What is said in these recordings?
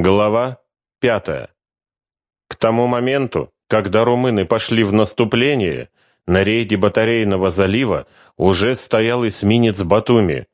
Глава пятая. К тому моменту, когда румыны пошли в наступление, на рейде батарейного залива уже стоял эсминец Батуми.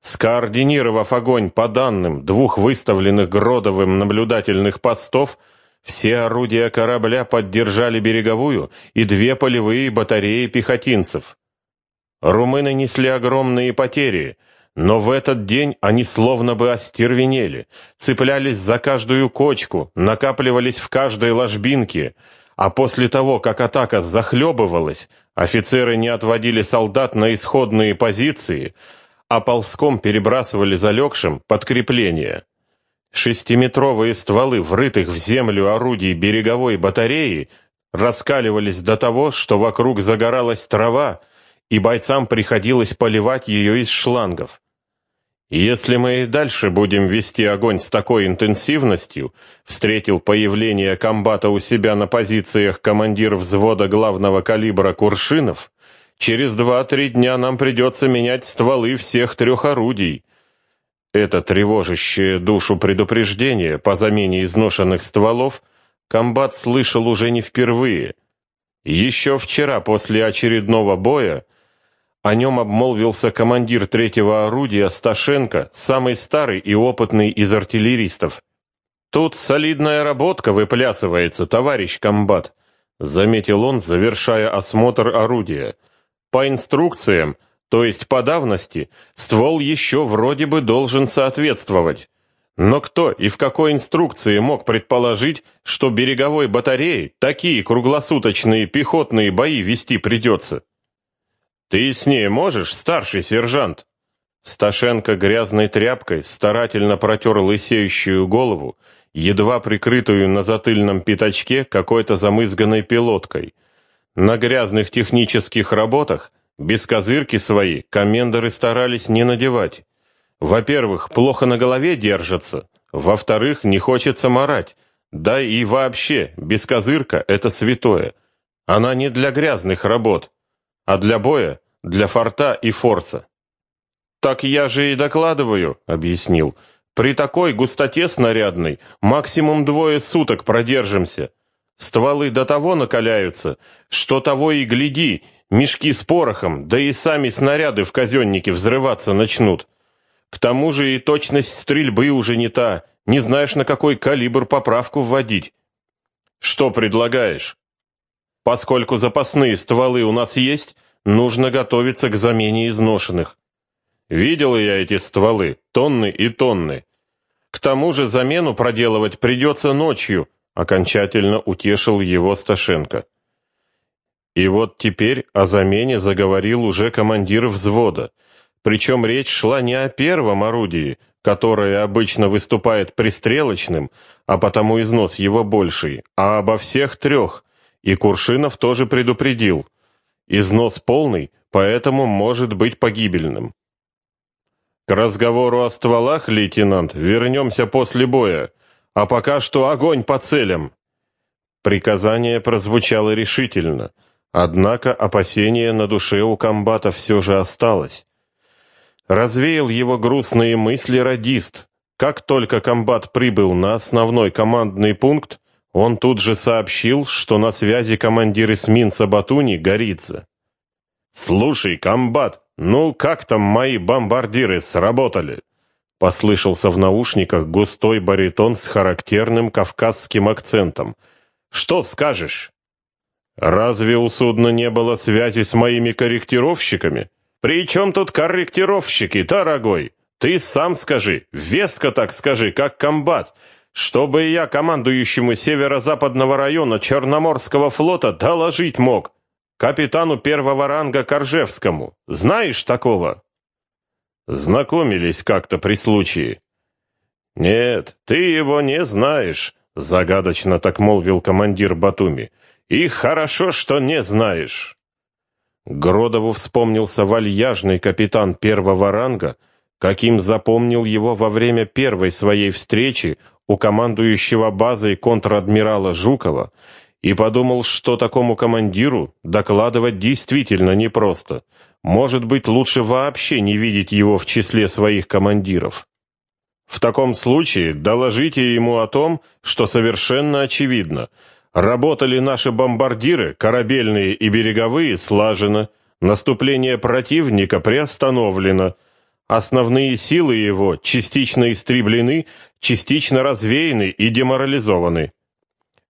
Скоординировав огонь по данным двух выставленных Гродовым наблюдательных постов, все орудия корабля поддержали береговую и две полевые батареи пехотинцев. Румыны несли огромные потери – но в этот день они словно бы остервенели, цеплялись за каждую кочку, накапливались в каждой ложбинке, а после того, как атака захлебывалась, офицеры не отводили солдат на исходные позиции, а ползком перебрасывали залегшим подкрепление. Шестиметровые стволы, врытых в землю орудий береговой батареи, раскаливались до того, что вокруг загоралась трава, и бойцам приходилось поливать ее из шлангов. Если мы и дальше будем вести огонь с такой интенсивностью, встретил появление комбата у себя на позициях командир взвода главного калибра Куршинов, через два-три дня нам придется менять стволы всех трех орудий. Это тревожащее душу предупреждение по замене изношенных стволов комбат слышал уже не впервые. Еще вчера после очередного боя о нем обмолвился командир третьего орудия Сташенко, самый старый и опытный из артиллеристов. «Тут солидная работка выплясывается, товарищ комбат», заметил он, завершая осмотр орудия. «По инструкциям, то есть по давности, ствол еще вроде бы должен соответствовать. Но кто и в какой инструкции мог предположить, что береговой батареи такие круглосуточные пехотные бои вести придется?» «Ты с ней можешь, старший сержант?» Сташенко грязной тряпкой старательно протер лысеющую голову, едва прикрытую на затыльном пятачке какой-то замызганной пилоткой. На грязных технических работах без козырки свои комендоры старались не надевать. Во-первых, плохо на голове держатся, во-вторых, не хочется марать, да и вообще, без козырка — это святое. Она не для грязных работ, а для боя, для форта и форса. «Так я же и докладываю», — объяснил. «При такой густоте снарядной максимум двое суток продержимся. Стволы до того накаляются, что того и гляди, мешки с порохом, да и сами снаряды в казеннике взрываться начнут. К тому же и точность стрельбы уже не та, не знаешь, на какой калибр поправку вводить. Что предлагаешь?» Поскольку запасные стволы у нас есть, нужно готовиться к замене изношенных. Видел я эти стволы, тонны и тонны. К тому же замену проделывать придется ночью, окончательно утешил его Сташенко. И вот теперь о замене заговорил уже командир взвода. Причем речь шла не о первом орудии, которое обычно выступает пристрелочным, а потому износ его больший, а обо всех трех – и Куршинов тоже предупредил. Износ полный, поэтому может быть погибельным. К разговору о стволах, лейтенант, вернемся после боя. А пока что огонь по целям. Приказание прозвучало решительно, однако опасение на душе у комбата все же осталось. Развеял его грустные мысли радист. Как только комбат прибыл на основной командный пункт, он тут же сообщил, что на связи командир эсминца Батуни Горица. «Слушай, комбат, ну как там мои бомбардиры сработали?» Послышался в наушниках густой баритон с характерным кавказским акцентом. «Что скажешь?» «Разве у судна не было связи с моими корректировщиками?» «При чем тут корректировщики, дорогой? Ты сам скажи, веско так скажи, как комбат, чтобы я командующему северо-западного района Черноморского флота доложить мог, капитану первого ранга Коржевскому. Знаешь такого? Знакомились как-то при случае. Нет, ты его не знаешь, загадочно так молвил командир Батуми. И хорошо, что не знаешь. Гродову вспомнился вальяжный капитан первого ранга, каким запомнил его во время первой своей встречи у командующего базой контр-адмирала Жукова и подумал, что такому командиру докладывать действительно непросто. Может быть, лучше вообще не видеть его в числе своих командиров. В таком случае доложите ему о том, что совершенно очевидно. Работали наши бомбардиры, корабельные и береговые, слаженно. Наступление противника приостановлено. Основные силы его частично истреблены, частично развеяны и деморализованы.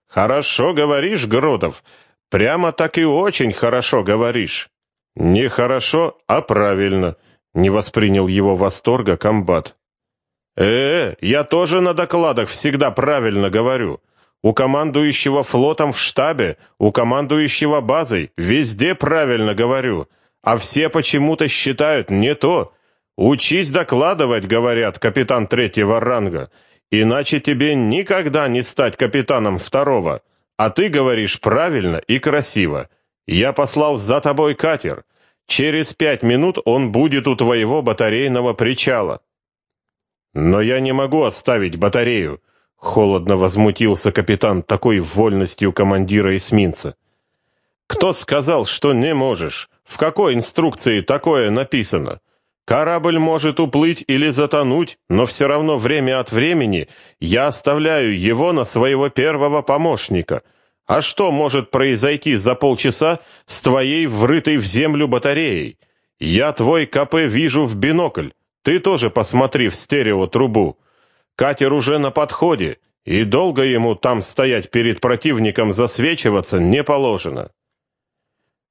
Хорошо говоришь, Гродов. Прямо так и очень хорошо говоришь. Не хорошо, а правильно. Не воспринял его восторга комбат. Э, я тоже на докладах всегда правильно говорю. У командующего флотом в штабе, у командующего базой, везде правильно говорю. А все почему-то считают не то. Учись докладывать, говорят, капитан третьего ранга. Иначе тебе никогда не стать капитаном второго. А ты говоришь правильно и красиво. Я послал за тобой катер. Через пять минут он будет у твоего батарейного причала. Но я не могу оставить батарею, холодно возмутился капитан такой вольностью командира эсминца. Кто сказал, что не можешь? В какой инструкции такое написано? Корабль может уплыть или затонуть, но все равно время от времени я оставляю его на своего первого помощника. А что может произойти за полчаса с твоей врытой в землю батареей? Я твой КП вижу в бинокль. Ты тоже посмотри в стереотрубу. Катер уже на подходе, и долго ему там стоять перед противником засвечиваться не положено.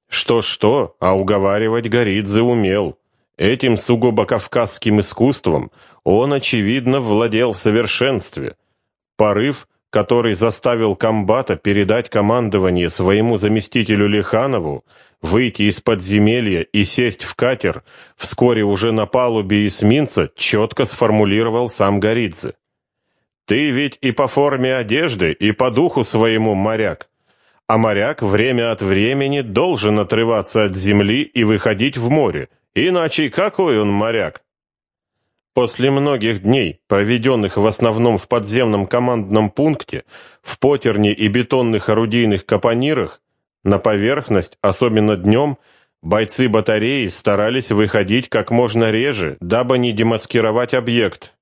Что-что, а уговаривать Горидзе умел. Этим сугубо кавказским искусством он, очевидно, владел в совершенстве. Порыв, который заставил комбата передать командование своему заместителю Лиханову, выйти из подземелья и сесть в катер, вскоре уже на палубе эсминца четко сформулировал сам Горидзе. «Ты ведь и по форме одежды, и по духу своему моряк. А моряк время от времени должен отрываться от земли и выходить в море, иначе какой он моряк?» После многих дней, проведенных в основном в подземном командном пункте, в потерне и бетонных орудийных капонирах, на поверхность, особенно днем, бойцы батареи старались выходить как можно реже, дабы не демаскировать объект.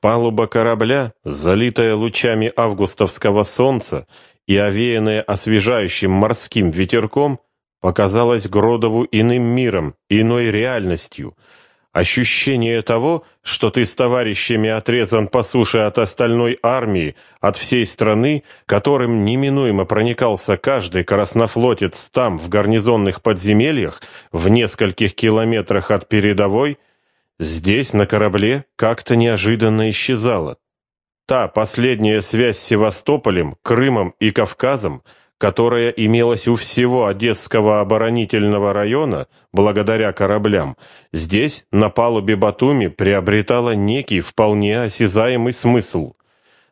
Палуба корабля, залитая лучами августовского солнца и овеянная освежающим морским ветерком, показалась Гродову иным миром, иной реальностью — Ощущение того, что ты с товарищами отрезан по суше от остальной армии, от всей страны, которым неминуемо проникался каждый краснофлотец там, в гарнизонных подземельях, в нескольких километрах от передовой, здесь, на корабле, как-то неожиданно исчезало. Та последняя связь с Севастополем, Крымом и Кавказом — которая имелась у всего Одесского оборонительного района, благодаря кораблям, здесь, на палубе Батуми, приобретала некий вполне осязаемый смысл.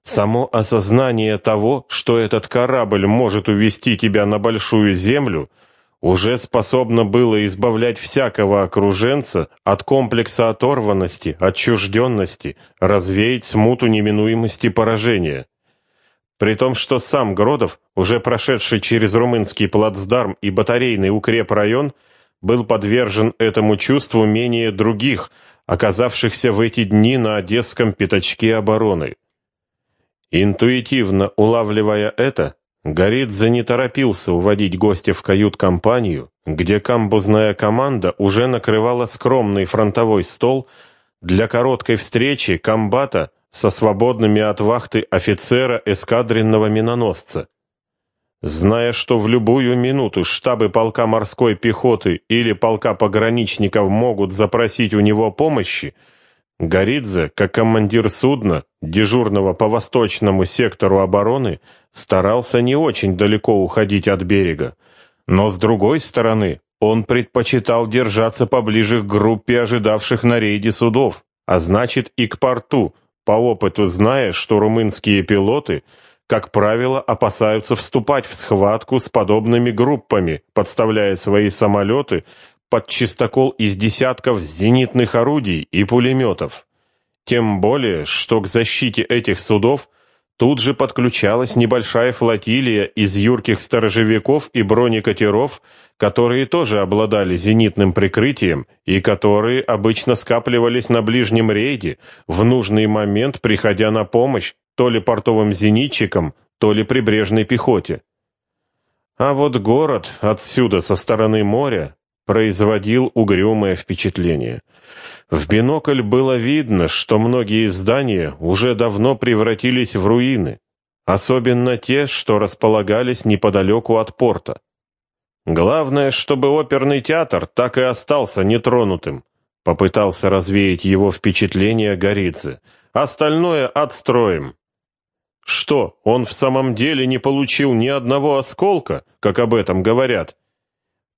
Само осознание того, что этот корабль может увести тебя на большую землю, уже способно было избавлять всякого окруженца от комплекса оторванности, отчужденности, развеять смуту неминуемости поражения. При том, что сам Гродов, уже прошедший через румынский плацдарм и батарейный укрепрайон, был подвержен этому чувству менее других, оказавшихся в эти дни на одесском пятачке обороны. Интуитивно улавливая это, Горидзе не торопился уводить гостя в кают-компанию, где камбузная команда уже накрывала скромный фронтовой стол для короткой встречи комбата со свободными от вахты офицера эскадренного миноносца. Зная, что в любую минуту штабы полка морской пехоты или полка пограничников могут запросить у него помощи, Горидзе, как командир судна, дежурного по восточному сектору обороны, старался не очень далеко уходить от берега. Но с другой стороны, он предпочитал держаться поближе к группе ожидавших на рейде судов, а значит и к порту, по опыту зная, что румынские пилоты, как правило, опасаются вступать в схватку с подобными группами, подставляя свои самолеты под чистокол из десятков зенитных орудий и пулеметов. Тем более, что к защите этих судов Тут же подключалась небольшая флотилия из юрких сторожевиков и бронекатеров, которые тоже обладали зенитным прикрытием и которые обычно скапливались на ближнем рейде, в нужный момент приходя на помощь то ли портовым зенитчикам, то ли прибрежной пехоте. А вот город отсюда, со стороны моря, производил угрюмое впечатление. В бинокль было видно, что многие здания уже давно превратились в руины, особенно те, что располагались неподалеку от порта. Главное, чтобы оперный театр так и остался нетронутым, попытался развеять его впечатление Горидзе. Остальное отстроим. Что, он в самом деле не получил ни одного осколка, как об этом говорят?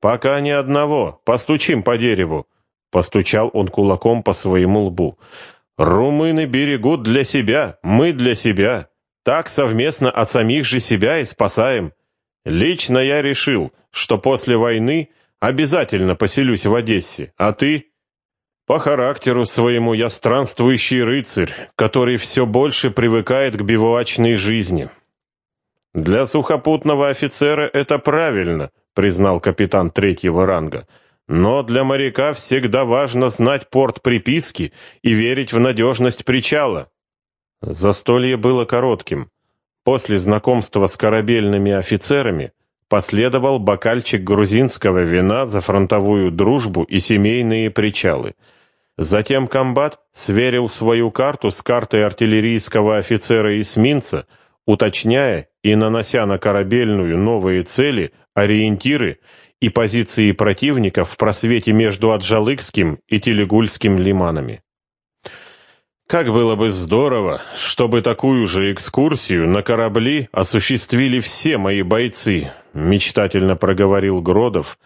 Пока ни одного. Постучим по дереву. Постучал он кулаком по своему лбу. Румыны берегут для себя, мы для себя. Так совместно от самих же себя и спасаем. Лично я решил, что после войны обязательно поселюсь в Одессе. А ты? По характеру своему я странствующий рыцарь, который все больше привыкает к бивуачной жизни. Для сухопутного офицера это правильно, признал капитан третьего ранга. Но для моряка всегда важно знать порт приписки и верить в надежность причала. Застолье было коротким. После знакомства с корабельными офицерами последовал бокальчик грузинского вина за фронтовую дружбу и семейные причалы. Затем комбат сверил свою карту с картой артиллерийского офицера-эсминца, уточняя и нанося на корабельную новые цели, ориентиры и позиции противника в просвете между Аджалыкским и Телегульским лиманами. Как было бы здорово, чтобы такую же экскурсию на корабли осуществили все мои бойцы, мечтательно проговорил Гродов,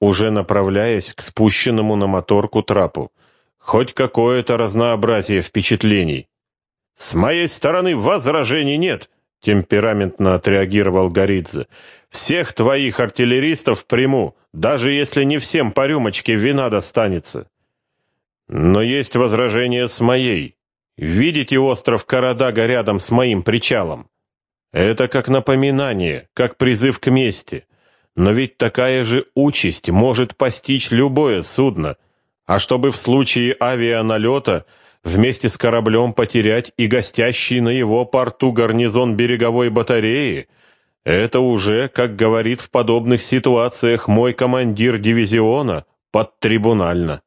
уже направляясь к спущенному на моторку трапу. Хоть какое-то разнообразие впечатлений. С моей стороны возражений нет, темпераментно отреагировал Горидзе. Всех твоих артиллеристов приму, даже если не всем по рюмочке вина достанется. Но есть возражение с моей. Видите остров Карадага рядом с моим причалом? Это как напоминание, как призыв к мести. Но ведь такая же участь может постичь любое судно. А чтобы в случае авианалета вместе с кораблем потерять и гостящий на его порту гарнизон береговой батареи, это уже, как говорит в подобных ситуациях мой командир дивизиона, подтрибунально.